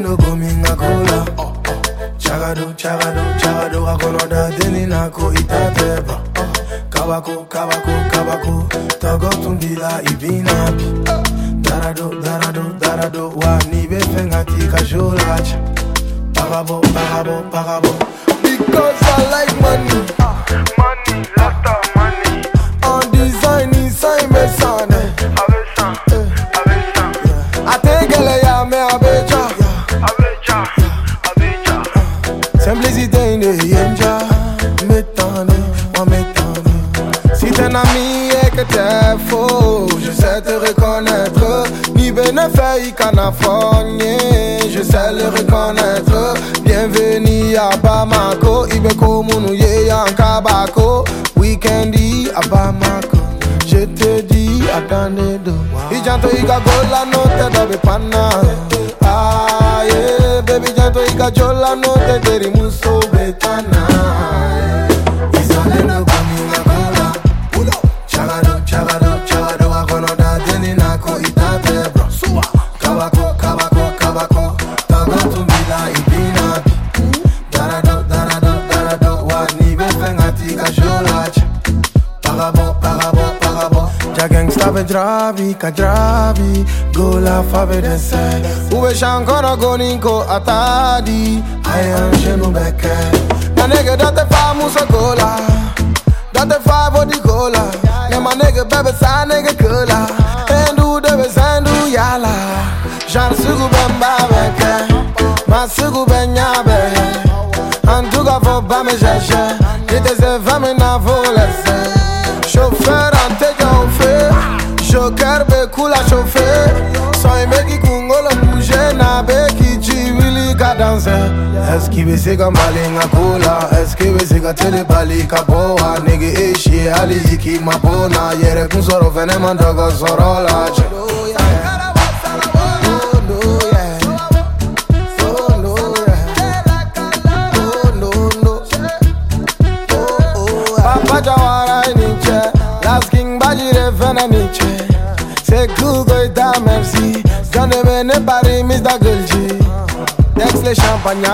no coming oh, oh. a cola Chagado, chagado, chagado Akonoda denina ko itateba Kabako, kabako, kabako Togotundila ibina, Darado, darado, darado Wa nibe fengati kajolacha Parabo parabo parabo. Because I like money. Si t'es un ami et que t'es faux Je sais te reconnaître. Ni bénéfice canafogné Je sais le reconnaître. Bienvenue à Bamako Ibeko munu ye yankabako Weekendi à Bamako. Je te dis attendez do Ijanto iga gola no te dobe pana. Ah yeah Baby janto iga jola no te be dravi, ka dravi Gola fave de se. Uwe shankoro goninko atadi Ayan shenu beke Na nigga dat de fa musa gola Dat de fa voor die cola Nee maar nigga bebe sa nigga cola En doe de we zijn doe yala. Jan sugu ben ba beke Ma sugu ben nyabe Antuga fo ba me jeje Dit is een van me na volesse Joker be kula chauffeur Soy meki kungolo bouge na beki chiwili ka danse. Eski be sega malinga kula. Eski be sega tele bali ka boa Nigga eh, ishi ali iki mapona Yere kun soro fene man dogo soro la Oh, no, C'est Google ta merci. J'en ai mené Paris Mr. Gulji Dex les champagne.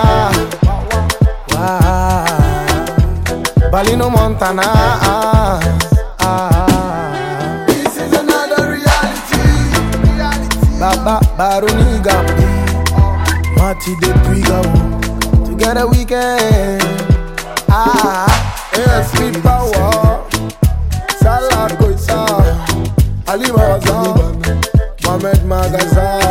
Balino Montana. This is another reality. Baba Baruniga Mati de Prigao Together we can. Ah ASP Power. Salah Koisa Ali Mawaza Mohamed Magaza